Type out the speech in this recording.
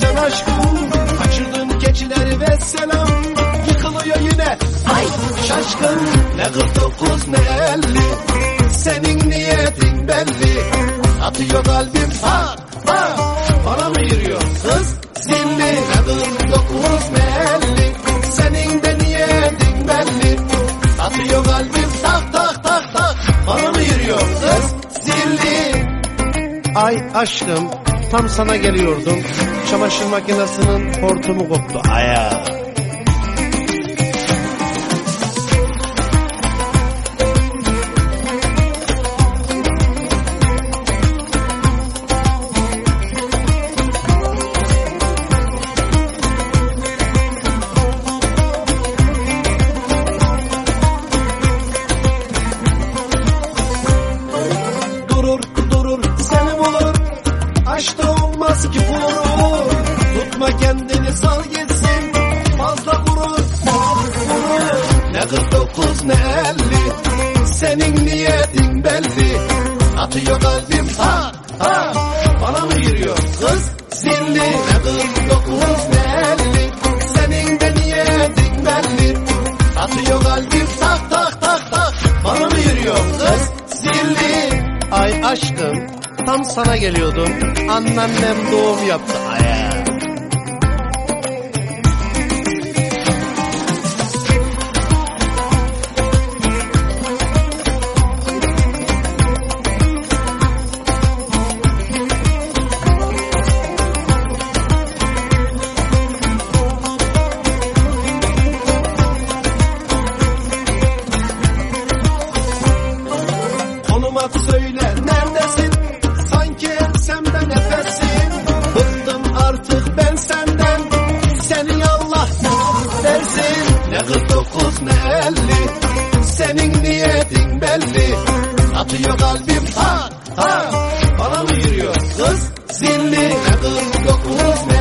sen aşkım Kaçırdın keçileri ve selam. Yıkılıyor yine. Ay. Şaşkın Ne 49 ne 50 Senin niyetin belli. Atıyor kalbim pat pat Bana mı yürüyor kız? Zilli Ne 49 ne 50 Senin de niyetin belli. Atıyor kalbim tak tak tak tak. Bana mı yürüyor kız? Zilli. Ay aşkım tam sana geliyordum. Çamaşır makinesinin hortumu koptu. Aya. Durur durur seni bulur Aşkta olmaz ki vurur. Tutma kendini sal gitsin. Fazla vurur vurur Ne 49 ne 50 Senin niyetin belli. Atıyor kalbim ha ha. Bana mı yürüyor kız zilli. Ne 49 ne 50 Senin de niyetin belli. Atıyor kalbim tak tak tak tak. Bana mı yürüyor kız zilli. Ay aşkım tam sana geliyordum Anneannem doğum yaptı. Aya Konum at söyle Ne 49 ne 50 Senin niyetin belli. Atıyor kalbim ha ha. Bana mı yürüyor kız? Zilli Ne 49 ne